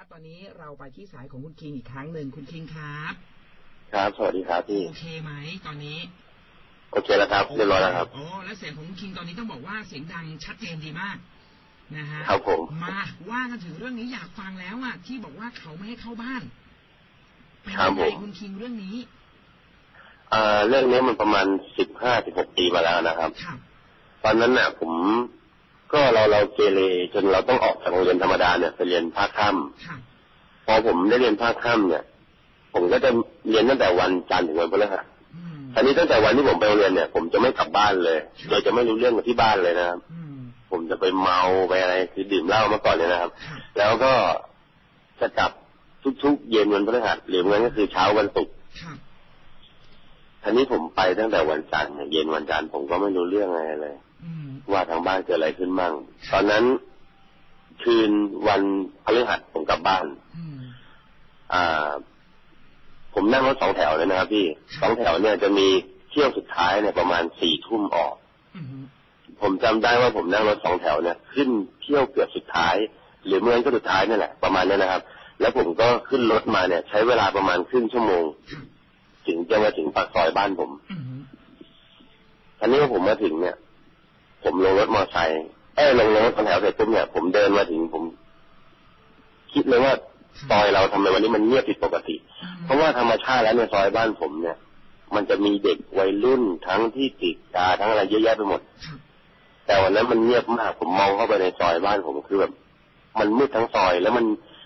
ครับ ตอนนี้เราไปที่สายของคุณคิงอีกครั้งหนึ่งคุณคิงครับ ครับ สวัสดีครับพี่ โอเคไหมตอนนี้ โอเคแล้วครับ เรียบร้อยแล้วครับ โอ้แล้วเสียงของคุณคิงตอนนี้ต้องบอกว่าเสียงดังชัดเจนดีมากนะฮะ ครับผม มาว่ากันถึงเรื่องนี้อยากฟังแล้วอะที่บอกว่าเขาไม่ให้เข้าบ้านเป็นครับยังผไงมคุณคิงเรื่องนี้เอ่อเรื่องนี้มันประมาณสิบห้าสิบหกปีมาแล้วนะครับครับตอนนั้นน่ะ ผม ก็เราเราเกเรจนเราต้องออกจากโรงเรียนธรรมดาเนี่ยไปเรียนภาคค่ครับำพอผมได้เรียนภาคค่ำเนี่ย ผมก็จะเรียนตั้งแต่วันจันทร์ถึงวันพฤหัสอืมอันนี้ตั้งแต่วันที่ผมไปโรงเรียนเนี่ย ผมจะไม่กลับบ้านเลยเราจะไม่รู้เรื่องกับที่บ้านเลยนะครับอืมผมจะไปเมาไปอะไรคือดื่มเหล้ามาก่อนเลยนะครับครับ แล้วก็จะกลับทุกๆเย็นวันพฤหัสหรืองั้นก็คือเช้าวันศุกร์ครับทีนี้ผมไปตั้งแต่วันจันทร์เนี่ยเย็นวันจันทร์ผมก็ไม่รู้เรื่องอะไรเลยอืม ว่าทางบ้านเกิดอะไรขึ้นมั่ง ตอนนั้นคืนวันพฤหัสผมกลับบ้านอืมอ่า ผมนั่งรถสองแถวเลยนะครับพี่ครับสองแถวเนี่ยจะมีเที่ยวสุดท้ายเนี่ยประมาณสี่ทุ่มออกอืมผมจำได้ว่าผมนั่งรถสองแถวเนี่ย ขึ้นเที่ยวเกือบสุดท้าย หรือเมื่อก็สุดท้ายนั่นแหละประมาณนั้นนะครับ แล้วผมก็ขึ้นรถมาเนี่ย ใช้เวลาประมาณครึ่งชั่วโมงครับถึงจะมาถึงปากซอยบ้านผมอืมอันนี้พอผมมาถึงเนี่ย ผมลงรถมอเตอร์ไซค์เอ้ยลงรถสองแถวเสร็จปุ๊บเนี่ย ผมเดินมาถึงผม คิดเลยว่าซอยเราทำไมวันนี้มันเงียบผิดปกติ เพราะว่าธรรมชาติแล้วในซอยบ้านผมเนี่ย มันจะมีเด็กวัยรุ่นทั้งที่ติดยาทั้งอะไรเยอะแยะไปหมดครับแต่วันนั้นมันเงียบมากผมมองเข้าไปในซอยบ้านผมคือแบบมันมืดทั้งซอยแล้วมัน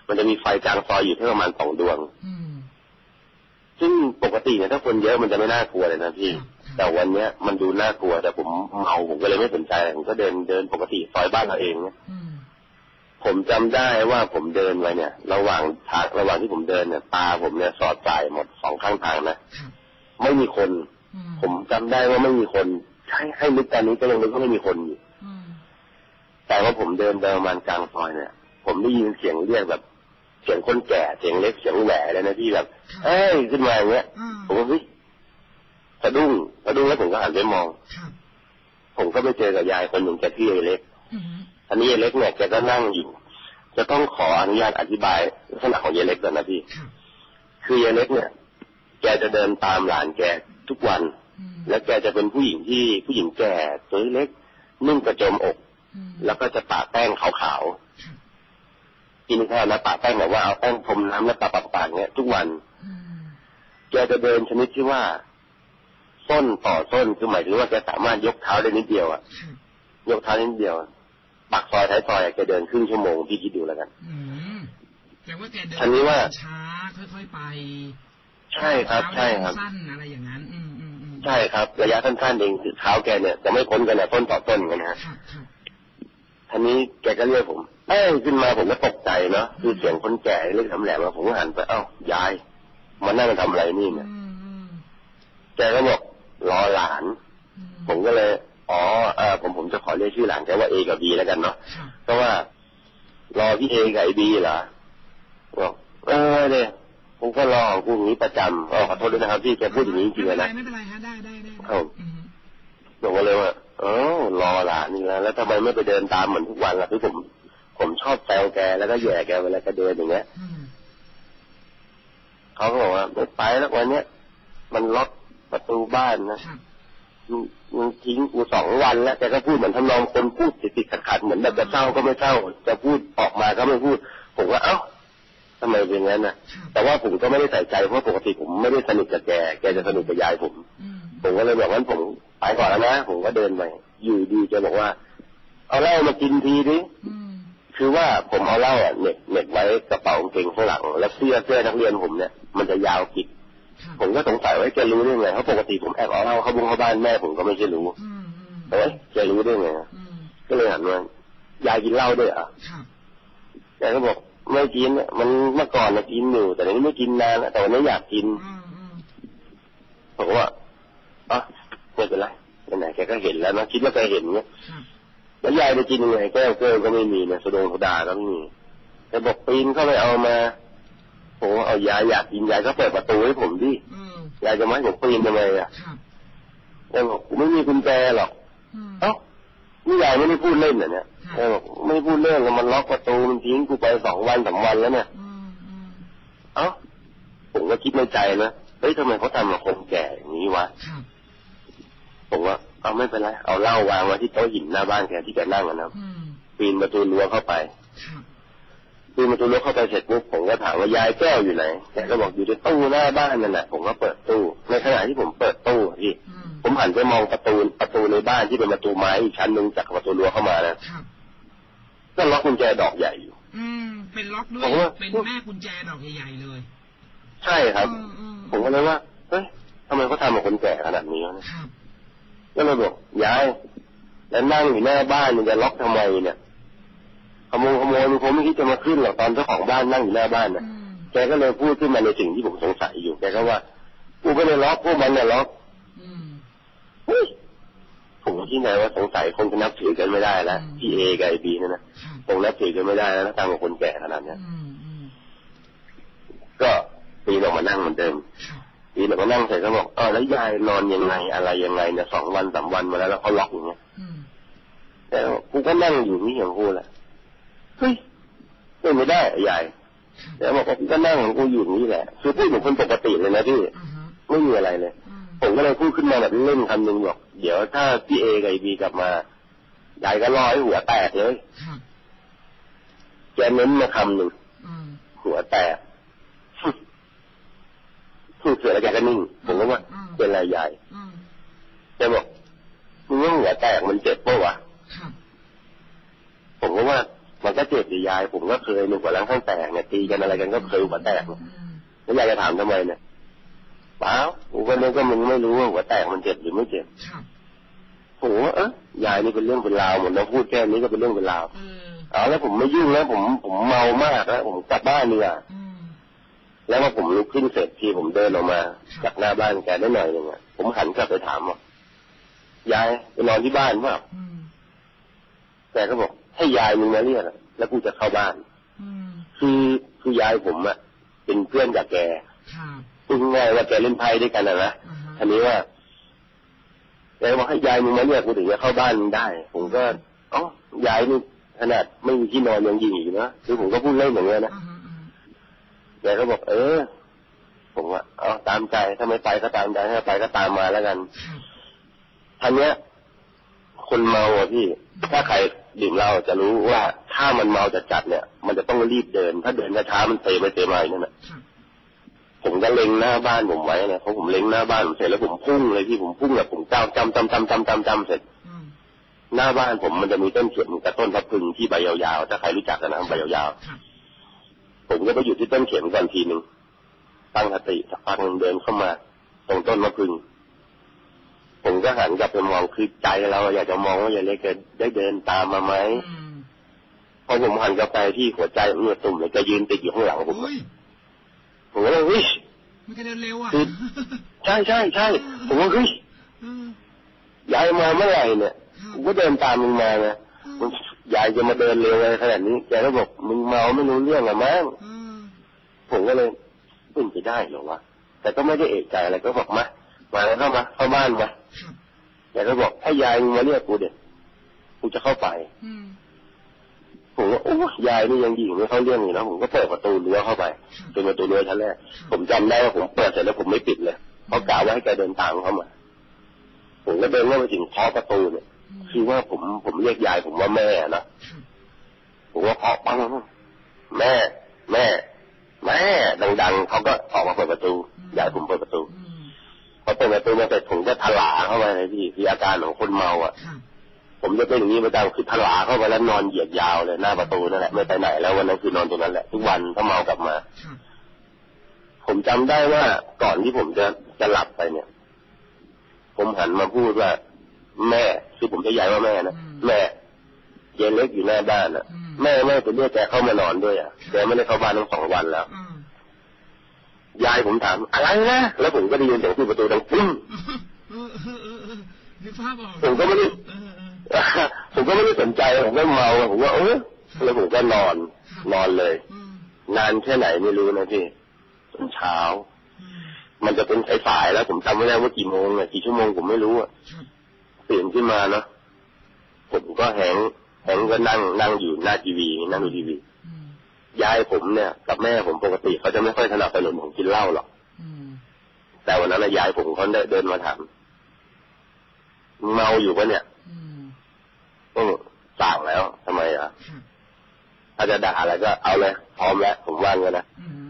มันจะมีไฟกลางซอยอยู่แค่ประมาณสองดวงอืมซึ่งปกติเนี่ยถ้าคนเยอะมันจะไม่น่ากลัวเลยนะพี่ครับ แต่วันเนี้ยมันดูน่ากลัวแต่ผมเมาผมก็เลยไม่สนใจผมก็เดินเดินปกติซอยบ้านเราเองเนี่ยอืมผมจำได้ว่าผมเดินไปเนี่ย ระหว่างทางระหว่างที่ผมเดินเนี่ยตาผมเนี่ยสอดสายหมดสองข้างทางนะครับไม่มีคนอืผมจำได้ว่าไม่มีคนให้ให้นึกตอนนี้ก็ยังนึกว่าไม่มีคนอยู่อืมแต่ว่าผมเดินไปประมาณกลางซอยเนี่ย ผมได้ยินเสียงเรียกแบบ เสียงคนแก่เสียงเล็กเสียงแหว่เลยนะพี่แบบเอ้ยขึ้นมาอย่างเงี้ยอ่าผมก็เฮ้ย สะดุ้งสะดุ้งแล้วผมก็หันไปมองครับผมก็ไปเจอกับยายคนหนึ่งแกชื่อไอ้เล็กอืมอันนี้ยายเล็กเนี่ยแกก็นั่งอยู่ จะต้องขออนุญาตอธิบายลักษณะของยายเล็กก่อนนะพี่ครับคือยายเล็กเนี่ย แกจะเดินตามหลานแกทุกวันอืมและแกจะเป็นผู้หญิงที่ผู้หญิงแก่ตัวเล็กนุ่งกระโจมอกอืมแล้วก็จะปะแป้งขาวครับๆกินข้าวนะปะแป้งแบบว่าเอาแป้งพรมน้ำแล้วปะปะปะเงี้ยทุกวันอืมแกจะเดินชนิดที่ว่า ส้นต่อส้นคือหมายถึงว่าแกสามารถยกเท้าได้นิดเดียวอะครับยกเท้าได้นิดเดียวอะปากซอยท้ายซอยอะแกเดินครึ่งชั่วโมงพี่คิดดูแล้วกันอืมแต่ว่าแกเดินอันนี้ว่าช้าค่อยๆไป ใช่ครับ ใช่ครับสั้นๆอะไรอย่างนั้นอืมอืมอืมใช่ครับ ระยะสั้นๆเองคือเท้าแกเนี่ยจะไม่พ้นกันนะต้นต่อต้นกันนะฮะครับครับทีนี้แกก็เรียกผมเอ้ยขึ้นมาผมก็ตกใจเนาะคือเสียงคนแก่เรียกทำแหลมมาผมก็หันไปเอ้ายายมานั่งทำอะไรนี่เนี่ยอืมอืมแกก็บอก รอหลานอืมผมก็เลย อ๋อเออผมผมจะขอเรียกชื่อหลานแกว่าเอกับบีแล้วกันเนาะครับเพราะว่า รอพี่เอกับไอบีเหรอบอกเออเนี่ยผมก็รอของกูอย่างนี้ประจำอ๋อขอโทษด้วยนะครับพี่แกพูดอย่างนี้จริงๆเลยนะไม่เป็นไรฮะได้ได้ได้ได้ครับอืมผมก็เลยว่าเออรอหลานนี่แล้วแล้วทำไมไม่ไปเดินตามเหมือนทุกวันล่ะคือผม ผมชอบแซวแกแล้วก็แหย่แกเวลาแกเดินอย่างเงี้ยอืมเขาก็บอกว่าไม่ไปแล้ววันเนี้ยมันล็อก ประตูบ้านนะครับมึงมึงทิ้งกูสองวันแล้วแกก็พูดเหมือนทำนองคนพูดติดติดขัดขัดๆเหมือนแบบจะเศร้าก็ไม่เศร้าจะพูดออกมาก็ไม่พูด ผมว่าเอ้าทำไมเป็นงั้นน่ะครับแต่ว่าผมก็ไม่ได้ใส่ใจเพราะปกติผมไม่ได้สนิทกับแกแกจะสนิทกับยายผมอืมผมก็เลยบอกว่าผมไปก่อนแล้วนะผมก็เดินไปอยู่ดีแกบอกว่า เอาเหล้ามากินทีดิอืมคือว่าผมเอาเหล้าอะเหน็บเหน็บไว้กระเป๋ากางเกงข้างหลัง แล้วเสื้อเสื้อนักเรียนผมเนี่ยมันจะยาวปิดครับ ผมก็สงสัยว่าแกรู้ได้ไงเพราะปกติผมแอบเอาเหล้าเข้าบุ้งเข้าบ้านแม่ผมก็ไม่ใช่รู้อืมอืมเฮ้ยแกรู้ได้ไงอะอืมก็เลยหันมายายกินเหล้าด้วยเหรอะครับแกก็บอกไม่กินอะมันเมื่อก่อนนะกินอยู่แต่เดี๋ยวนี้ไม่กินนานแล้วแต่วันนี้อยากกินอืมอืมผมก็ว่าอะไม่เป็นไรไหนๆแกก็เห็นแล้วนะคิดว่าแกเห็นเนี่ยครับแล้วยายไปกินยังไงแก้วเกลือก็ไม่มีนะสะดงสดาก็ไม่มีแต่บอกปีนเข้าไปเอามา ผมว่าเอายายอยากกินยายก็เปิดประตูให้ผมดิอืมยายจะมาให้ผมปีนทำไมอะครับยายบอกกูไม่มีกุญแจหรอกอืมเอ้านี่ยายไม่ได้พูดเล่นเหรอเนี่ยยายบอกไม่ได้พูดเล่นแล้วมันล็อกประตูมันทิ้งกูไปสองวันสามวันแล้วเนี่ยอืมเอ้าผมก็คิดในใจนะเฮ้ยทำไมเขาทำกับคนแก่อย่างนี้วะครับผมว่าเอาไม่เป็นไรเอาเหล้าวางไว้ที่โต๊ะหินหน้าบ้านแกที่แกนั่งอะนะอืมปีนประตูรั้วเข้าไป ครับปีนประตูรั้วเข้าไปเสร็จปุ๊บผมก็ถามว่ายายแก้วอยู่ไหนแกก็บอกอยู่ในตู้หน้าบ้านนั่นแหละผมก็เปิดตู้ ในขณะที่ผมเปิดตู้อะพี่อืมผมหันไปมองประตูประตูในบ้านที่เป็นประตูไม้อีกชั้นหนึ่งจากประตูรั้วเข้ามานะครับก็ล็อกกุญแจดอกใหญ่อยู่ อืม เป็นล็อกด้วยผมว่าเป็นแม่กุญแจดอกใหญ่ๆเลย ใช่ครับอืมอืมผมก็เลยว่าเฮ้ยทำไมเขาทำกับคนแก่ขนาดนี้วะเนี่ยครับก็เลยบอกยายแล้วนั่งอยู่หน้าบ้านมันจะล็อกทำไมเนี่ยข โมยขโมยมันคงไม่คิดจะมาขึ้นหรอกตอนเจ้าของบ้านนั่งอยู่หน้าบ้านนะอืมแกก็เลยพูดขึ้นมาในสิ่งที่ผมสงสัยอยู่แกก็ว่ากูไม่ได้ล็อกพวกมันเนี่ยล็อกอืมเฮ้ยผมก็คิดไงว่าสงสัยคงจะนับถือกันไม่ได้แล้วอืมพี่เอกับไอบีเนี่ยนะครับคงนับถือกันไม่ได้แล้วถ้าตามกับคนแก่ขนาดเนี้ยอืมอืมก็ปีนออกมานั่งเหมือนเดิมครับปีนออกมานั่งเสร็จก็บอกเออแล้วยายนอนยังไงอะไรยังไงเนี่ยสองวันสามวันมาแล้วแล้วเขาล็อกอย่างเงี้ยอืมแต่กูก็นั่งอยู่นี่อย่างกูแหละ เฮ้ยเป็นไม่ได้อะยายครับแต่บอกว่ากูก็นั่งของกูอยู่นี่แหละคือพูดเหมือนคนปกติเลยนะพี่อ่าฮะไม่มีอะไรเลยอืมผมก็เลยพูดขึ้นมาแบบเล่นคำหนึ่งบอกเดี๋ยวถ้าพี่เอกับไอบีกลับมายายก็รอให้หัวแตกเลยครับแกเน้นมาคำหนึ่งอืมหัวแตกพูดเสร็จแล้วแกก็นิ่งผมก็ว่าเป็นไรยายอืมแกบอกมึงว่าหัวแตกมันเจ็บปะวะครับผมก็ว่า มันก็เจ็บดียายผมก็เคยหนึ่งหัวล้างข้างแตกเนี่ยตีกันอะไรกันก็เคยหัวแตกเนี่ยอืมแล้วยายจะถามทำไมเนี่ยเปล่าผมก็นึกว่ามึงไม่รู้ว่าหัวแตกมันเจ็บหรือไม่เจ็บครับผมว่าเออยายนี่เป็นเรื่องเป็นราวหมดแล้วพูดแค่นี้ก็เป็นเรื่องเป็นราวเออเอาแล้วผมไม่ยุ่งแล้วผมผมเมามากแล้วผมกลับบ้านดีกว่าอืมแล้วพอผมลุกขึ้นเสร็จที่ผมเดินออกมา จากหน้าบ้านแกได้หน่อยหนึ่งอะผมหันกลับไปถามว่ายายไปนอนที่บ้านเปล่าอืมแกก็บอก ให้ยายมึงมาเรียกอะแล้วกูจะเข้าบ้านอืมคือคือยายผมอะเป็นเพื่อนกับแกครับพูดง่ายๆว่าแกเล่นไพ่ด้วยกันนะนะอ่าฮะทีนี้ว่าแกบอกให้ยายมึงมาเรียกกูถึงจะเข้าบ้านมึงได้ ผมก็เอ๋อยายนี่ขนาดไม่มีที่นอนยังยิงอีกนะคือผมก็พูดเล่นอย่างเงี้ยนะอ่าฮะอ่าฮะแกก็บอก เออ ผมว่าเอาตามใจถ้าไม่ไปก็ตามใจถ้าไปก็ตามมาแล้วกันครับทีเนี้ย คนเมาอะพี่ถ้าใครดื่มเหล้าจะรู้ว่าถ้ามันเมาจัดจัดๆเนี่ย มันจะต้องรีบเดิน ถ้าเดินช้าๆมันเตะไปเตะมาอย่างนั่นแหละครับผมก็เล็งหน้าบ้านผมไว้นะเพราะผมเล็งหน้าบ้านผมเสร็จแล้วผมพุ่งเลยพี่ผมพุ่งแบบผมจำจำจำจำจำจำจำเสร็จอืมหน้าบ้านผมมันจะมีต้นเข็มกับต้นทับพึงที่ใบยาวๆถ้าใครรู้จักกันนะใบยาวครับๆผมก็ไปอยู่ที่ต้นเข็มก่อนทีหนึ่งตั้งสติสักพักหนึ่งเดินเข้ามา ตรงต้นมะพึง ผมก็หันกลับไปมองคือใจเราอยากจะมองว่ายายเล็กจะได้เดินตามมาไหมอืมพอผมหันกลับไปที่หัวใจผมเนี่ยตุ่มเลยแกยืนติดอยู่ข้างหลังผมอุ้ยผมก็เลยเฮ้ยมันก็เดินเร็วอะคือใช่ใช่ใช่ผมว่าเฮ้ยเออยายมาเมื่อไหร่เนี่ยผมก็เดินตามมึงมาไงมึงยายจะมาเดินเร็วอะไรขนาดนี้แกก็บอกมึงเมาไม่รู้เรื่องอะมั้งเออผมก็เลยเป็นไปได้เหรอวะแต่ก็ไม่ได้เอกใจอะไรก็บอกมา มาแล้วเข้ามาเข้าบ้านมาครับแกก็บอกให้ยายมึงมาเรียกกูเด็กกูจะเข้าไปอืมผมก็โอ้ยายนี่ยังยิงไม่เข้าเรื่องอยู่นะผมก็เปิดประตูเลี้ยวเข้าไปเป็นประตูเลี้ยวชั้นแรกผมจำได้ว่าผมเปิดเสร็จแล้วผมไม่ปิดเลยเพราะกะว่าให้แกเดินตามเข้ามาผมก็เดินเข้าไปถึงเคาะประตูเนี่ยอืมคือว่าผมผมเรียกยายผมว่าแม่นะครับผมว่าเคาะปังแม่ แม่ แม่ดังๆเขาก็ออกมาเปิดประตูยายผมเปิดประตูอืม พอเปิดประตูมาเสร็จผมก็ถลาเข้าไปเลยพี่คืออาการของคนเมาอะครับผมจะเป็นอย่างนี้ประจำคือถลาเข้าไปแล้วนอนเหยียดยาวเลยหน้าประตูนั่นแหละไม่ไปไหนแล้ววันนั้นคือนอนตรงนั้นแหละทุกวันถ้าเมากลับมาครับผมจำได้ว่าก่อนที่ผมจะจะหลับไปเนี่ย ผมหันมาพูดว่า แม่คือผมจะย้ายว่าแม่นะแม่เย็นเล็กอยู่หน้าบ้านอะ แม่แม่ไปเรียกแกเข้ามานอนด้วยอะแกไม่ได้เข้าบ้านทั้งสองวันแล้วอืม ยายผมถามอะไรนะแล้วผมก็ได้ยินเสียงที่ประตูดังปึ้งผมก็ไม่ได้ผมก็ไม่ได้สนใจผมก็เมาผมก็เออแล้วผมก็นอน นอนเลย นานแค่ไหนไม่รู้นะพี่จนเช้า มันจะเป็นสายๆแล้ว ผมจำไม่ได้ว่ากี่โมงอะกี่ชั่วโมงผมไม่รู้อะครับตื่นขึ้นมาเนาะผมก็แหงแหงก็นั่งนั่งอยู่หน้าทีวีนั่งดูทีวี ยายผมเนี่ย กับแม่ผมปกติเขาจะไม่ค่อยสนับสนุนผมกินเหล้าหรอกอืมแต่วันนั้นนะยายผมเขาเดินมาถามมึงเมาอยู่ปะเนี่ยอืมก็สั่งแล้วทำไมอะครับถ้าจะด่าอะไรก็เอาเลยพร้อมแล้วผมว่างกันนะอืม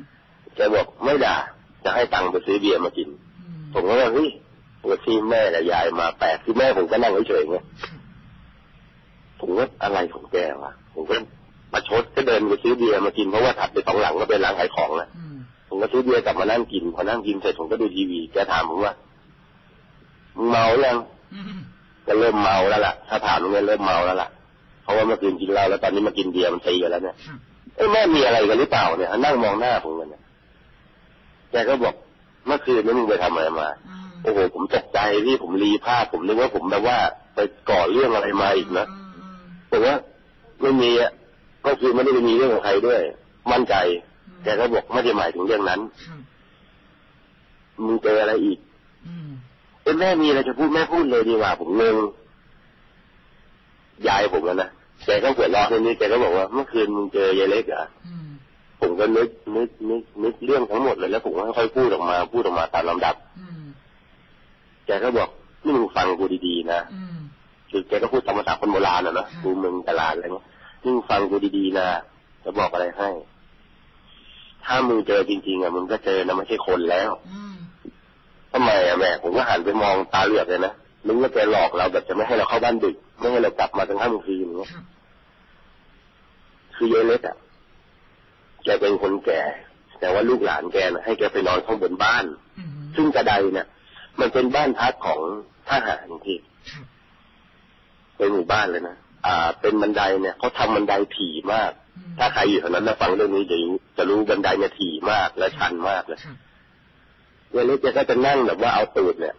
แกบอกไม่ด่า จะให้ตังค์ไปซื้อเบียร์มากินอืมผมก็ว่าเฮ้ยวันที่แม่กับยายมาแปลกที่แม่ผมก็นั่งเฉยๆไงครับผมว่าอะไรของแกวะผมก็ มาชดก็เดินไปซื้อเบียร์มากินเพราะว่าถัดไปสองหลังก็เป็นร้านขายของแล้วอืมผมก็ซื้อเบียร์กลับมานั่งกินพอนั่งกินเสร็จผมก็ดูทีวีแกถามผมว่ามึงเมายังอืมก็เริ่มเมาแล้วล่ะ ถ้าถามตรงนี้เริ่มเมาแล้วล่ะ เพราะว่าเมื่อคืนกินเหล้าแล้วตอนนี้มากินเบียร์มันตีกันแล้วเนี่ยครับเอ้ยแม่มีอะไรกันหรือเปล่าเนี่ยนั่งมองหน้าผมกันเนี่ยแกก็บอกเมื่อคืนนี้มึงไปทำอะไรมาอืมโอ้โหผมตกใจพี่ผมรีภาพผมนึกว่าผมแบบว่าไปก่อเรื่องอะไรมาอีกนะอืมอืมผมว่าไม่มีอะ ก็คือไม่ได้ไปมีเรื่องของใครด้วย มั่นใจแกก็บอกไม่ได้หมายถึงเรื่องนั้นครับมึงเจออะไรอีกอืมเอ้ยแม่มีอะไรจะพูดแม่พูดเลยดีกว่าผมงงยายผมแล้วนะแกก็หัวเราะทีนี้แกก็บอกว่าเมื่อคืนมึงเจอยายเล็กเหรอะอืมผมก็นึกนึกนึกนึกเรื่องทั้งหมดเลยแล้วผมก็ค่อยๆพูดออกมาพูดออกมาตามลำดับอืมแกก็บอกนี่มึงฟังกูดีๆนะอืมคือแกก็พูดตามภาษาคนโบราณอะเนอะค่ะกูมึงตลาดอะไรเงี้ย นี่มึงฟังกูดีๆนะจะบอกอะไรให้ ถ้ามึงเจอจริง ๆอะมึงก็เจอนะไม่ใช่คนแล้วอืมทำไมอะแม่ผมก็หันไปมองตาเหลือกเลยนะนึกว่าแกหลอกเราแบบจะไม่ให้เราเข้าบ้านดึก ไม่ให้เรากลับมาตั้งค่ำคืนอย่างเงี้ยครับคือยายเล็กอะแกเป็นคนแก่ แต่ว่าลูกหลานแกนะให้แกไปนอนข้างบนบ้านอืมซึ่งกระไดเนี่ยมันเป็นบ้านพักของทหารที่ครับเป็นหมู่บ้านเลยนะ อ่าเป็นบันไดเนี่ยเขาทำบันไดถี่มากอืมถ้าใครอยู่แถวนั้นนะฟังเรื่องนี้จะรู้จะรู้บันไดเนี่ยถี่มากและชันมากเลยครับยายเล็กแกก็จะนั่งแบบว่าเอาตูดเนี่ย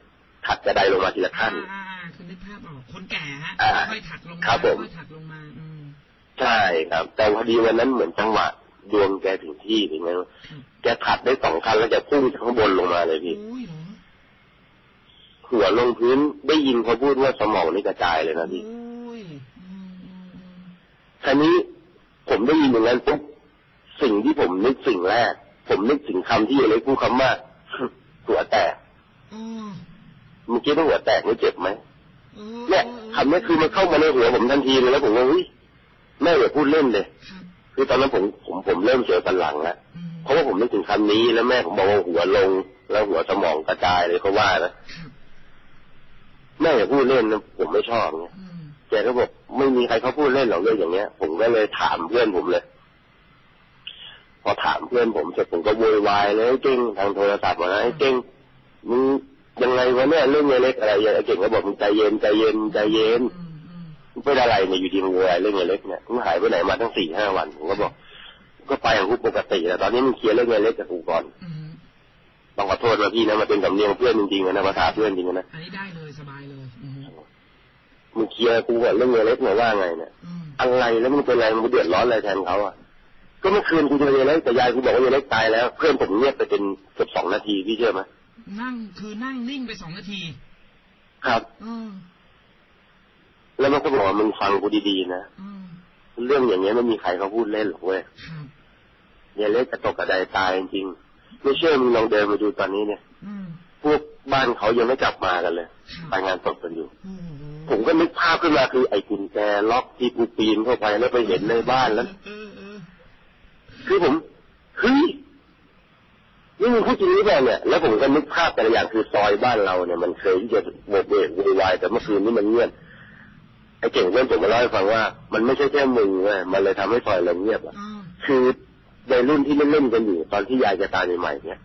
ถัดกระไดลงมาทีละขั้นอ่าอ่าอ่าคือนึกภาพออกคนแก่ฮะอ่าค่อยๆถัดลงมาครับผมค่อยๆถัดลงมาอืมใช่ครับ แต่พอดีวันนั้นเหมือนจังหวะดวงแกถึงที่ถึงไงวะครับแกถัดได้สองขั้นแล้วแกพุ่งจากข้างบนลงมาเลยพี่โอ้ยเหรอหัวลงพื้นได้ยินเขาพูดว่าสมองนี่กระจายเลยนะพี่ โอ้ยอืมอืมอืม ทีนี้ผมได้ยินอย่างนั้นปุ๊บสิ่งที่ผมนึกสิ่งแรก ผมนึกถึงคำที่ยายเล็กพูดคำว่าหัวแตกอ๋อเมื่อกี้ว่าหัวแตกไม่เจ็บไหมออเนี่ยคำนี้คือมันเข้ามาในหัวผมทันทีเลยแล้วผมว่าเฮ้ยแม่อย่าพูดเล่นเลยครับคือตอนนั้นผมผมผมเริ่มเสียวสันหลังแล้วอืมเพราะว่าผมนึกถึงคำนี้แล้วแม่ผมบอกว่าหัวลง แล้วหัวสมองกระจายเลยเขาว่านะครับแม่อย่าพูดเล่นนะผมไม่ชอบเนี่ยอืม แกก็บอกไม่มีใครเขาพูดเล่นหรอกเรื่องอย่างเงี้ย ผมก็เลยถามเพื่อนผมเลย พอถามเพื่อนผมเสร็จผมก็โวยวายเลยไอ้เก่งทางโทรศัพท์มาไอ้เก่งมึงยังไงวะเนี่ยเรื่องเล็กอะไรอย่างไอ้เก่งก็บอกมึงใจเย็นใจเย็นใจเย็นอืมอืมมึงเป็นอะไรเนี่ยอยู่ดีมึงโวยวายเรื่องเล็กเนี่ยมึงหายไปไหนมาตั้งสี่ห้าวันผมก็บอก ก็ไปของกูปกติแต่ตอนนี้มึงเคลียร์เรื่องเล็กกับกูก่อนอืมต้องขอโทษนะพี่นะมันเป็นสำเนียงเพื่อนจริงๆนะภาษาเพื่อนจริงๆนะอันนี้ได้เลยสบายเลยอืม มึงเคลียร์กูก่อนเรื่องเล็กหน่อยว่าไงเนี่ยอืมอะไรแล้วมึงเป็นอะไรมึงเดือดร้อนอะไรแทนเขาอะก็เมื่อคืนกูเจอยายเล็กแต่ยายกูบอกว่ายายเล็กตายแล้ว เพื่อนผมเงียบไปเป็นเกือบสองนาทีพี่เชื่อไหมนั่งคือนั่งนิ่งไปสองนาที ครับอืมแล้วมันก็บอกว่ามึงฟังกูดีๆนะอืมเรื่องอย่างเงี้ยไม่มีใครเขาพูดเล่นหรอกเว้ยครับยายเล็กกระตกกระไดตายจริงๆไม่เชื่อมึงลองเดินมาดูตอนนี้เนี่ยอืมพวกบ้านเขายังไม่กลับมากันเลยครับไปงานศพกันอยู่โอ้โห ผมก็นึกภาพขึ้นมาคือไอ้กุญแจล็อกที่กูปีนเข้าไปแล้วไปเห็นในบ้านแล้วเออเออคือผมเฮ้ยนี่มึงพูดจริงหรือเปล่าเนี่ย แล้วผมก็นึกภาพแต่ละอย่างคือซอยบ้านเราเนี่ยมันเคยที่จะโบกเวกโวยวายแต่เมื่อคืนนี้มันเงียบไอ้เก่งเพื่อนผมมาเล่าให้ฟังว่า มันไม่ใช่แค่มึงเว้ยมันเลยทำให้ซอยเราเงียบอะอ่าคือในรุ่นที่เล่นๆกันอยู่ตอนที่ยายจะตายใหม่ๆเนี่ย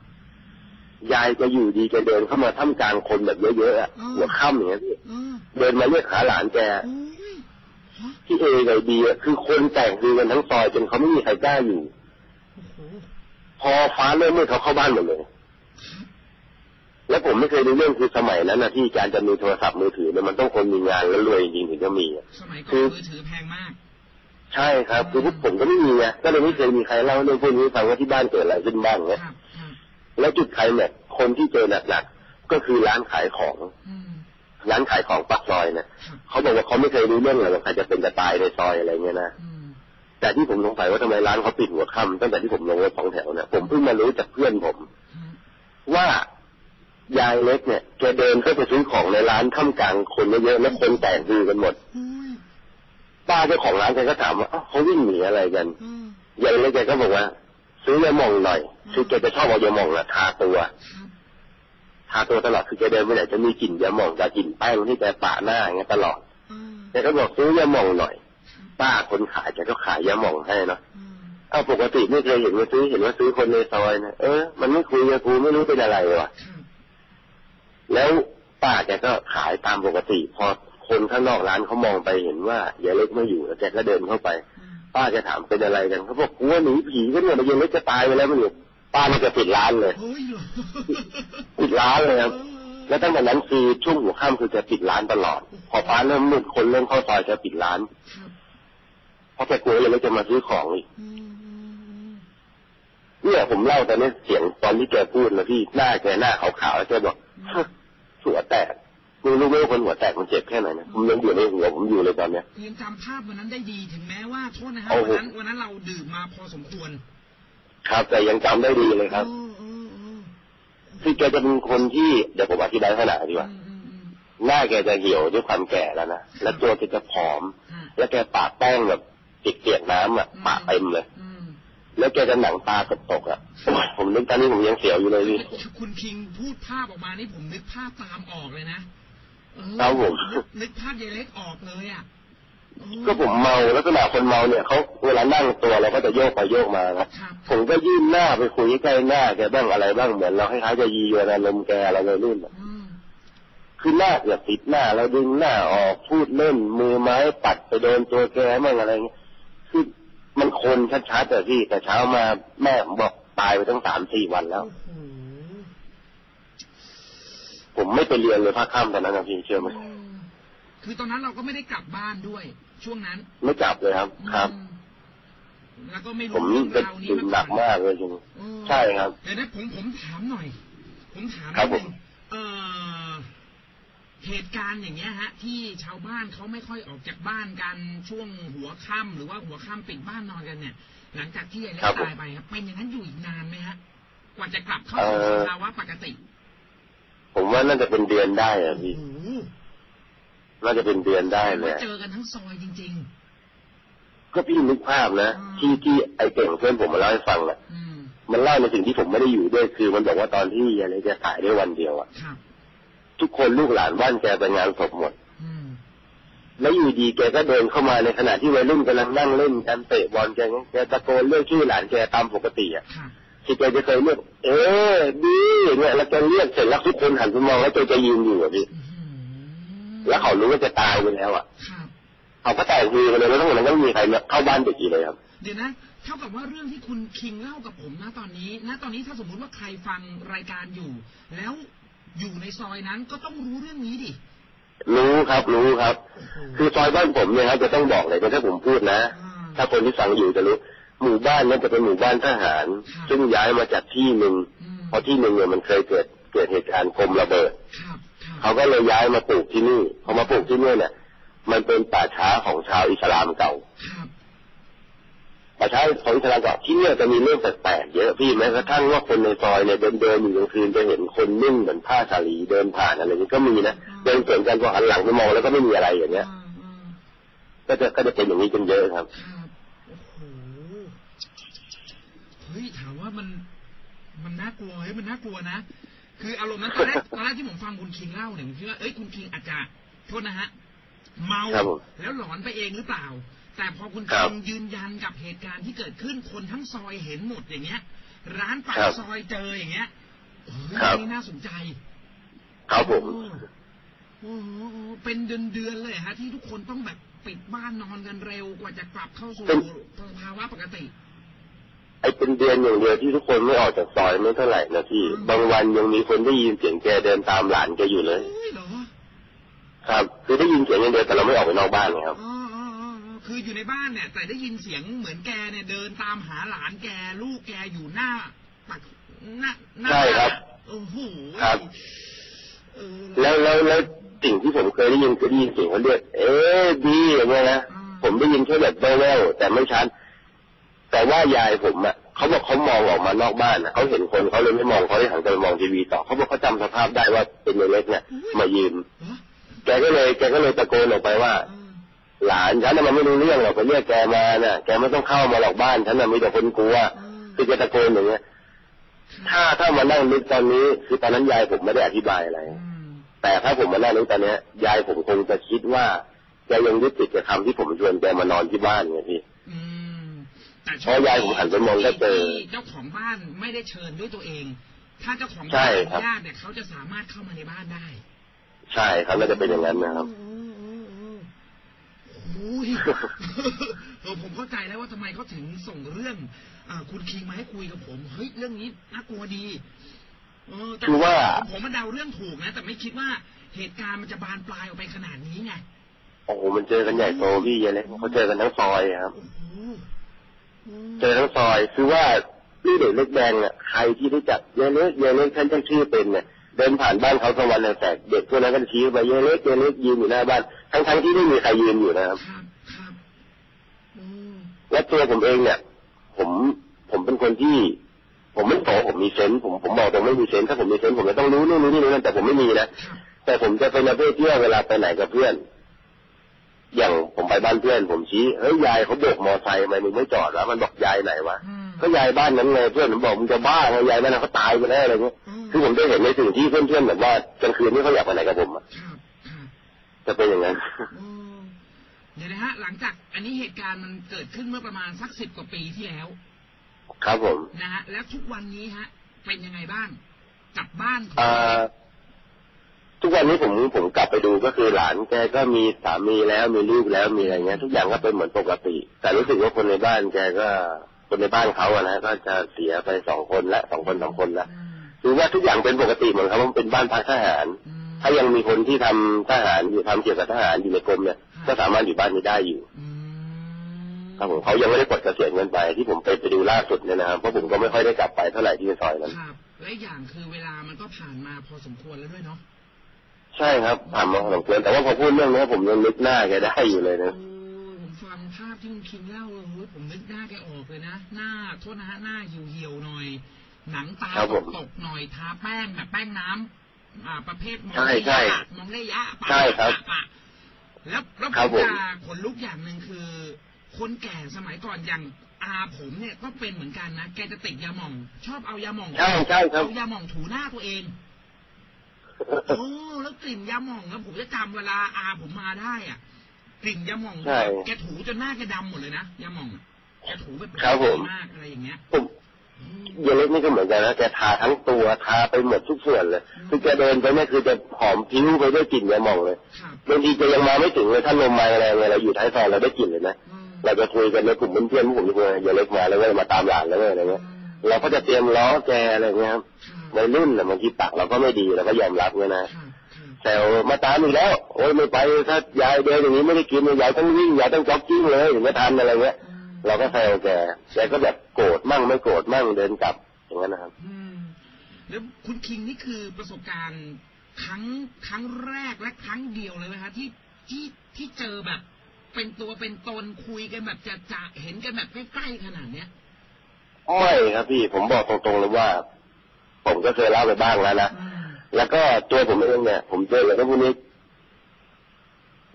ยายจะอยู่ดีจะเดินเข้ามาท่ามกลางคนแบบเยอะๆอะหัวค่ำอย่างเงี้ยพี่อ่าเดินมาเรียกขาหลานแกโอ้ยฮะที่เอกับบีอะคือคนแต่งคือกันทั้งซอยจนเขาไม่มีใครกล้าอยู่โอ้โหพอฟ้าเริ่มมืดเขาเข้าบ้านหมดเลย แล้วผมไม่เคยรู้เรื่องคือสมัยนั้นนะที่การจะมีโทรศัพท์มือถือเนี่ยมันต้องคนมีงานแล้วรวยจริงๆถึงจะมีอะสมัยก่อคืนอมือถือแพงมาก ใช่ครับ คือพวกผมก็ไม่มีไงก็เลยไม่เคยมีใครเล่าเรื่องพวกนี้ให้ฟังว่าที่บ้านเกิดอะไรขึ้นบ้างคเนี่ยรับครับ แล้วจุดไคลแม็กซ์คนที่เจอหนักๆก็คือร้านขายของอืมร้านขายของปากซอยเนี่ยครับเขาบอกว่าเขาไม่เคยรู้เรื่องเลยว่าใครจะเป็นจะตายในซอยอะไรเงี้ยนะอืมแต่ที่ผมสงสัยว่าทำไมร้านเขาปิดหัวค่ำตั้งแต่ที่ผมลงรถสองแถวเนี่ยผมเพิ่งมารู้จากเพื่อนผมฮะว่ายายเล็กเนี่ยแกเดินเข้าไปซื้อของในร้านท่ามกลางคนเยอะๆแล้วคนแตกคือกันหมดอุ้ยป้าเจ้าของร้านแกก็ถามว่าอ้าวเขาวิ่งหนีอะไรกันอืมยายเล็กแกก็บอกว่า ซื้อยาหม่องหน่อยคือแกจะชอบเอายาหม่องน่ะทาตัวครับทาตัวตลอดคือแกเดินไปไหนจะมีกลิ่นยาหม่องกับกลิ่นแป้งที่แกปะหน้าอย่างเงี้ยตลอดอืมแกก็บอกซื้อยาหม่องหน่อย ป้าคนขายแกก็ขายยาหม่องให้เนาะอืมอ้าวปกติไม่เคยเห็นว่าซื้อเห็นว่าซื้อคนในซอยนะเออมันไม่คุยกับกูไม่รู้เป็นอะไรวะครับแล้วป้าแกก็ขายตามปกติ พอคนข้างนอกร้านเขามองไปเห็นว่ายายเล็กไม่อยู่แล้วแกก็เดินเข้าไปอืม ป้าจะถามเป็นอะไรกันเขาบอกกลัวหนีผีก็เนี่ยมันยังเล็กจะตายไปแล้วมันอยู่ป้ามันจะปิดร้านเลยเฮ้ยเหรอปิดร้านเลยครับเออแล้วตั้งแต่นั้นคือช่วงหัวค่ำคือจะปิดร้านตลอด พอฟ้าเริ่มมืดคนเริ่มเข้าซอยจะปิดร้านครับเพราะแกกลัวยังไม่จะมาซื้อของอีกอืมอืมอืมเนี่ยผมเล่าตอนนี้เสียงตอนที่แกพูดนะพี่หน้าแกหน้าขาวๆแล้วแกบอกฮะหัวแตก มึงรู้ไหมว่าคนหัวแตกมันเจ็บแค่ไหนนะผมยังอยู่ในหัวผมอยู่เลยตอนเนี้ยยังจำภาพวันนั้นได้ดีถึงแม้ว่าโทษนะฮะโอ้วันโหนั้นวันนั้นเราดื่มมาพอสมควร ครับแต่ยังจำได้ดีเลยครับเออเออเออคือแกจะเป็นคนที่เดี๋ยวผมอธิบายขนาดดีกว่าอืมอืมอืมหน้าแกจะเหี่ยวด้วยความแก่แล้วนะแล้วตัวแกจะผอมฮะแล้วแกปากแป้งแบบเปียกๆน้ำอะปากเต็มเลยอืมแล้วแกจะหนังตากระตกอะโอ้ยผมนึกตอนนี้ผมยังเสียวอยู่เลยพี่คุณคิงพูดภาพออกมานี่ผมนึกภาพตามออกเลยนะเออ ครับผมนึกนึกภาพยายเล็กออกเลยอะเออก็ผมเมาลักษณะคนเมาเนี่ยเขาเวลานั่งตัวเราก็จะโยกไปโยกมาครับครับผมก็ยื่นหน้าไปคุยใกล้หน้าแกบ้างอะไรบ้างเหมือนเราคล้ายๆจะยีเวลาลมณ์แกอะไรในรุ่นอะอืมคือหน้าเกือบติดหน้าเราดึงหน้าออกพูดเล่นมือไม้ปัดไปโดนตัวแกบ้างอะไรเงี้ยคือมันคนชัดๆแต่พี่แต่เช้ามาแม่ผมบอกตายไปตั้งสามสี่วันแล้วโอ้โห ผมไม่ไปเรียนเลยภาคค่ำตอนนั้นนะพี่เชื่อไหมเออคือตอนนั้นเราก็ไม่ได้กลับบ้านด้วย ช่วงนั้น ไม่จับเลยครับ ครับอืมแล้วก็ไม่ผมรู้เรื่องเป็นราวนี้ดื่มหนักมากเลยจริงเออใช่ครับเดี๋ยวนะผมผมถามหน่อย ผมถามครับนิดนึงผมเอ่อเหตุการณ์อย่างเงี้ยฮะ ที่ชาวบ้านเขาไม่ค่อยออกจากบ้านกันช่วงหัวค่ำหรือว่าหัวค่ำปิดบ้านนอนกันเนี่ย หลังจากที่ยายเล็กตายไปครับเป็นอย่างนั้นอยู่อีกนานไหมฮะกว่าจะกลับเข้าสู่สภาวะปกติ ผมว่าน่าจะเป็นเดือนได้อะโอ้พี่โหน่าจะเป็นเดือนได้เลยว่าเจอกันทั้งซอยจริงก็พี่นึกภาพนะอืมที่ที่ไอ้เก่งเพื่อนผมมาเล่าให้ฟังนะๆอืมมันเล่าในสิ่งที่ผมไม่ได้อยู่ด้วยคือ มันบอกว่าตอนที่ยายเล็กจะขายได้วันเดียวอะครับทุกคนลูกหลานบ้านแกไปงานศพหมดอืมแล้วอยู่ดีแกก็เดินเข้ามาในขณะที่วัยรุ่นกำลังนั่งเล่นกันเตะบอลแกงั้นแกตะโกนเรียกชื่อหลานแกตามปกติอะครับ ที่แกจะเคยเรียกเอ๊ะดีเนี่ยแล้วแกเรียกเสร็จแล้วทุกคนหันไปมองแล้วแกจะยืนอยู่อะพี่อื้อหือแล้วเขารู้ว่าจะตายไปแล้วอะครับเขาก็แตกมือกันเลยแล้วทั้งหมดนั้นก็ไม่มีใครเข้าบ้านเด็กอีกเลยครับ เดี๋ยวนะเท่ากับว่าเรื่องที่คุณคิงเล่ากับผมนะตอนนี้นะตอนนี้ถ้าสมมุติว่าใครฟังรายการอยู่ แล้วอยู่ในซอยนั้นก็ต้องรู้เรื่องนี้ดิรู้ครับรู้ครับโอ้โหคือซอยบ้านผมเนี่ยครับจะต้องบอกเลยว่าถ้าผมพูดนะอ่าถ้าคนที่ฟังอยู่จะรู้ หมู่บ้านนั้นจะเป็นหมู่บ้านทหารครับซึ่งย้ายมาจากที่หนึ่งอืมเพราะที่หนึ่งเนี่ยมันเคยเกิดเกิดเหตุการณ์กรมระเบิดครับครับเขาก็เลยย้ายมาปลูกที่นี่พอมาปลูกที่นี่เนี่ยมันเป็นป่าช้าของชาวอิสลามเก่าครับป่าช้าของอิสลามเก่าที่เนี่ยจะมีเรื่องแปลกๆเยอะพี่แม้กระทั่งว่าคนในซอยเนี่ยเดินเดินๆอยู่กลางคืนจะเห็นคนนุ่งเหมือนผ้าสาลีเดินผ่านอะไรอย่างนี้ก็มีนะเดินสวนกันพอหันหลังไปมองแล้วก็ไม่มีอะไรอย่างเงี้ยอ่าอ่าก็จะก็จะเป็นอย่างนี้กันเยอะครับ ครับโอ้โหเฮ้ยถาม ว่ามันมันน่ากลัวเฮ้ยมันน่ากลัวนะคืออารมณ์นั้นตอนแรกตอนแรกที่ผมฟังคุณคิงเล่าเนี่ยผมคิดว่าเอ้ยคุณคิงอาจจะโทษนะฮะเมาครับผมแล้วหลอนไปเองหรือเปล่า แต่พอคุณครัคิบงยืนยันกับเหตุการณ์ที่เกิดขึ้นคนทั้งซอยเห็นหมดอย่างเงี้ย ร้านปากครับซอยเจออย่างเงี้ยเฮ้ยครับนี่น่าสนใจครับผมโอ้โหโอ้โหเป็นเดือนเดือนๆเลยฮะ ที่ทุกคนต้องแบบปิดบ้านนอนกันเร็วกว่าจะกลับเข้าสู่เป็นภาวะปกติ ไอ้เป็นเดือนอย่างเดียวที่ทุกคนไม่ออกจากซอยไม่เท่าไหร่นะพี่อืมบางวันยังมีคนได้ยินเสียงแกเดินตามหลานแกอยู่เลยเฮ้ยเหรอครับ คือได้ยินเสียงอย่างเดียวแต่เราไม่ออกไปนอกบ้านเลยครับอ๋ออ๋ออ๋ออ๋อคืออยู่ในบ้านเนี่ย แต่ได้ยินเสียงเหมือนแกเนี่ย เดินตามหาหลานแกลูกแกอยู่หน้าปักหน้าหน้าใช่ครับโอ้โหครับเออแล้วแล้วแล้วสิ่งที่ผมเคยได้ยินคือได้ยินเสียงเขาเรียกเอ๊ะดีอย่างเงี้ยนะอืมผมได้ยินแค่แบบแว่วๆแต่ไม่ชัด แต่ว่ายายผมอะเขาบอกเขามองออกมานอกบ้านอะเขาเห็นคนเขาเลยไม่มองเขาเลยหันไปมองทีวีต่อเขาบอกเขาจำสภาพได้ว่าเป็นยายเล็กเนี่ยมายืนเหรอแกก็เลยแกก็เลยตะโกนออกไปว่าเออหลานฉันน่ะมันไม่รู้เรื่องหรอกไปเรียกแกมาน่ะแกไม่ต้องเข้ามาหรอกบ้านฉันน่ะมีแต่คนกลัวเออคือแกตะโกนอย่างเงี้ยถ้าถ้ามานั่งนึกตอนนี้คือตอนนั้นยายผมไม่ได้อธิบายอะไรอืมแต่ถ้าผมมานั่งนึกตอนเนี้ยยายผมคงจะคิดว่าแกยังยึดติดกับคำที่ผมชวนแกมานอนที่บ้านไงพี่อืมแต่โชเพราะยายผมหันไปมองก็เจอที่เจ้าของบ้านไม่ได้เชิญด้วยตัวเอง ถ้าเจ้าของใช่บ้านอครับนุญาตเนี่ยเขาจะสามารถเข้ามาในบ้านได้ ใช่ครับน่าจะเป็นอย่างนั้นนะครับอืมอืมอืมโอ้ยเออผมเข้าใจแล้วว่าทำไมเขาถึงส่งเรื่องอ่าคุณคิงมาให้คุยกับผมเฮ้ยเรื่องนี้น่ากลัวดีเออแต่คือว่าผมมาเดาเรื่องถูกนะ แต่ไม่คิดว่าเหตุการณ์มันจะบานปลายออกไปขนาดนี้ไงโอ้โหมันเจอกันใหญ่โตพี่ยายเล็กเขาเจอกันทั้งซอยครับโอ้โหอืม เจอทั้งซอยคือว่าพี่เด็กเล็กแดงอะใครที่รู้จักยายเล็กยายเล็กท่านตั้งชื่อเป็นเนี่ยเดินผ่านบ้านเขาสักวันหนึ่งแต่เด็กพวกนั้นก็จะชี้ไปยายเล็กยายเล็กยืนอยู่หน้าบ้านทั้งทั้งๆที่ไม่มีใครยืนอยู่นะครับครับครับอืมและตัวผมเองเนี่ย ผมผมเป็นคนที่ ผมไม่โตผมมีเซนส์ผมผมบอกตรงไม่มีเซนส์ถ้าผมมีเซนส์ผมจะต้องรู้นู่นรู้นี่รู้นั่นแต่ผมไม่มีนะครับแต่ผมจะเป็นประเภทที่ว่าเวลาไปไหนกับเพื่อน อย่างผมไปบ้านเพื่อน ผมชี้เฮ้ยยายเขาโบกมอไซค์ทำไมมึงไม่จอดแล้วมันบอกยายไหนวะอืมก็ยายบ้านนั้นไงเพื่อนผมบอกมึงจะบ้าไงยายบ้านนั้นเขาตายไปแล้วอะไรเงี้ยอืมคือผมได้เห็นในสิ่งที่เพื่อนๆแบบว่ากลางคืนไม่เขาอยากไปไหนกับผมอะครับครับจะเป็นอย่างนั้นอืมเดี๋ยวนะฮะ หลังจากอันนี้เหตุการณ์มันเกิดขึ้นเมื่อประมาณสักสิบกว่าปีที่แล้ว ครับผมนะฮะแล้วทุกวันนี้ฮะ เป็นยังไงบ้างกับบ้านของอ่า ทุกวันนี้ผมผมกลับไปดูก็คือหลานแกก็มีสามีแล้วมีลูกแล้วมีอะไรเงี้ย ทุกอย่างก็เป็นเหมือนปกติ แต่รู้สึกว่าคนในบ้านแกก็คนในบ้านเขาอะนะก็จะเสียไปสองคนละสองคนสองคนละอืมคือว่าทุกอย่างเป็นปกติเหมือนครับว่ามันเป็นบ้านพักทหารอืมถ้ายังมีคนที่ทำทหารอยู่ทำเกี่ยวกับทหารอยู่ในกรมเนี่ยก็สามารถอยู่บ้านนี้ได้อยู่อืมครับผมเขายังไม่ได้ปลดเกษียณเงินไปที่ผมไปไปดูล่าสุดเนี่ยนะครับเพราะผมก็ไม่ค่อยได้กลับไปเท่าไหร่ที่ในซอยนั้นครับและอีกอย่างคือเวลามันก็ผ่านมาพอสมควรแล้วด้วยเนาะ ใช่ครับผ่านมาพอสมควรแต่ว่าพอพูดเรื่องนี้ผมยังนึกหน้าแกได้อยู่เลยนะโอ้ผมฟังภาพที่คุณคิงเล่าเออเฮ้ยผมนึกหน้าแกออกเลยนะหน้าโทษนะฮะหน้าเหี่ยวๆหน่อย หนังตาครับผมตกๆหน่อยทาแป้งแบบแป้งน้ำอ่า ประเภทมองใช่ได้ใช่ยากมองได้ยากปะใช่ครับปะปะแล้วแล้วผครับมผมจะขนลุกอย่างหนึ่งคือ คนแก่สมัยก่อนอย่างอาผมเนี่ยก็เป็นเหมือนกันนะแกจะติดยาหม่อง ชอบเอายาหม่องใช่ใช่ครับเอายาหม่องถูหน้าตัวเอง โอ้แล้วกลิ่นยาหม่องแล้วผมจะจำเวลาอาผมมาได้อะกลิ่นยาหม่องใช่แกถูจนหน้าแกดำหมดเลยนะยาหม่องอะแกถูแบบครับผมมากอะไรอย่างเงี้ยผมอืมเยเล็กนี่ก็เหมือนกันนะแกทาทั้งตัวทาไปหมดทุกส่วนเลยคือแกเดินไปเนี่ยคือจะหอมพิ้วไปด้วยกลิ่นยาหม่องเลยครับบางทีแกยังมาไม่ถึงเลยถ้าลมมาอะไรเงี้ยเราอยู่ท้ายซอยเราได้กลิ่นเลยนะอืมเราจะคุยกันในกลุ่มเพื่อนๆพวกผมจะคุยเยเล็กมาแล้วก็มาตามหลานแล้วก็อะไรเงี้ยเราก็จะเตรียมล้อแกอะไรเงี้ยครับครับ วัยรุ่นน่ะบางทีปากเราก็ไม่ดีเราก็ยอมรับเลยนะครับครับแซวมาตามอีกแล้ว โอ้ยไม่ไปถ้ายายเดินอย่างนี้ไม่ได้กินยายต้องวิ่งยายต้องจ็อกกิ้งเลยถึงจะทันอะไรเงี้ยอืมเราก็แซวแกแกก็แบบโกรธมั่งไม่โกรธมั่งเดินกลับอย่างนั้นนะครับอืมแล้วคุณคิงนี่คือประสบการณ์ครั้งครั้งแรกและครั้งเดียวเลยไหมฮะที่ที่ที่เจอแบบ เป็นตัวเป็นตนคุยกันแบบจะจะเห็นกันแบบใกล้ๆขนาดเนี้ยไม่ครับพี่ผมบอกตรงๆเลยว่า ผมก็เคยเล่าไปบ้างแล้วนะอืมแล้วก็ตัวผมเองเนี่ย ผมเจออะไรก็พวกนี้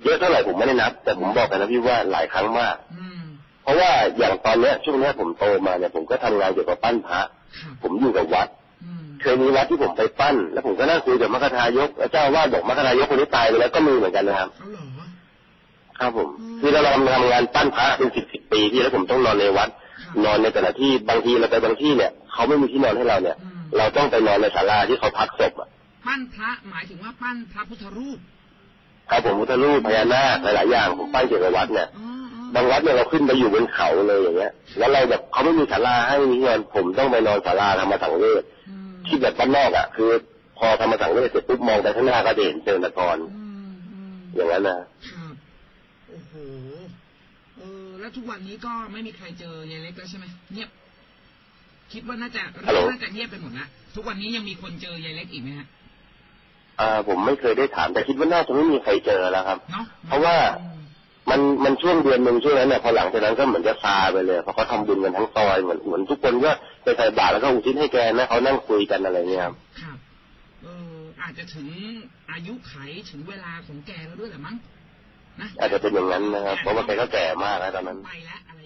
เยอะเท่าไหร่ผมไม่ได้นับ แต่ผมบอกกันนะพี่ว่าหลายครั้งมากอืมเพราะว่าอย่างตอนเนี้ยช่วงเนี้ยผมโตมาเนี่ยผมก็ทำงานเกี่ยวกับปั้นพระครับผมอยู่กับวัดอืมเคยมีวัดที่ผมไปปั้น แล้วผมก็นั่งคุยกับมรรคทายกแล้วเจ้าอาวาดบอกมรรคทายกคนนี้ตายไปแล้วก็มีเหมือนกันนะครับเอาเหรอครับผมอืมคือเราทำทำงานปั้นพระเป็นสิบสิบปีที่แล้วผมต้องนอนในวัดครับนอนในแต่ละที่บางทีเราไปบางที่เนี่ยเขาไม่มีที่นอนให้เราเนี่ยอืม เราต้องไปนอนในศาลาที่เขาพักศพอะปั้นพระหมายถึงว่าปั้นพระพุทธรูปครับผมพุทธรูปพญานาคหลายๆอย่างผมปั้นเกี่ยวกับวัดเนี่ยอ๋ออ๋อบางวัดเนี่ยเราขึ้นไปอยู่บนเขาเลยอย่างเงี้ย แล้วเราแบบเขาไม่มีศาลาให้มีเงินผมต้องไปนอนศาลาธรรมสังเวชอืมที่แบบบ้านนอกอะ คือ พอธรรมสังเวชเสร็จปุ๊บมองไปข้างหน้าก็จะเห็นเชิงตะกอนอืมอืมอย่างนั้นนะครับโอ้โหเออแล้วทุกวันนี้ก็ไม่มีใครเจอยายเล็กแล้วใช่ไหมเงียบ คิดว่าน่าจะเรื่องน่าจะเงียบไปหมดละทุกวันนี้ยังมีคนเจอยายเล็กอีกไหมฮะอ่าผมไม่เคยได้ถามแต่คิดว่าน่าจะไม่มีใครเจอแล้วครับเนาะเพราะว่าอืมมันมันช่วงเดือนหนึ่งช่วงนั้นเนี่ยพอหลังจากนั้นก็เหมือนจะซาไปเลยเพราะเขาทำบุญกันทั้งซอยเหมือนเหมือนทุกคนก็ไปใส่บาตรแล้วก็อุทิศให้แกนะเขานั่งคุยกันอะไรเงี้ยครับครับเอออาจจะถึงอายุไขถึงเวลาของแกแล้วด้วยแหละมั้งนะอาจจะเป็นอย่างนั้นนะครับเพราะว่าแกก็แก่มากแล้วตอนนั้นไปแล้วอะไร